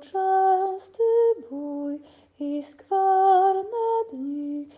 Częsty bój i skwar na dni.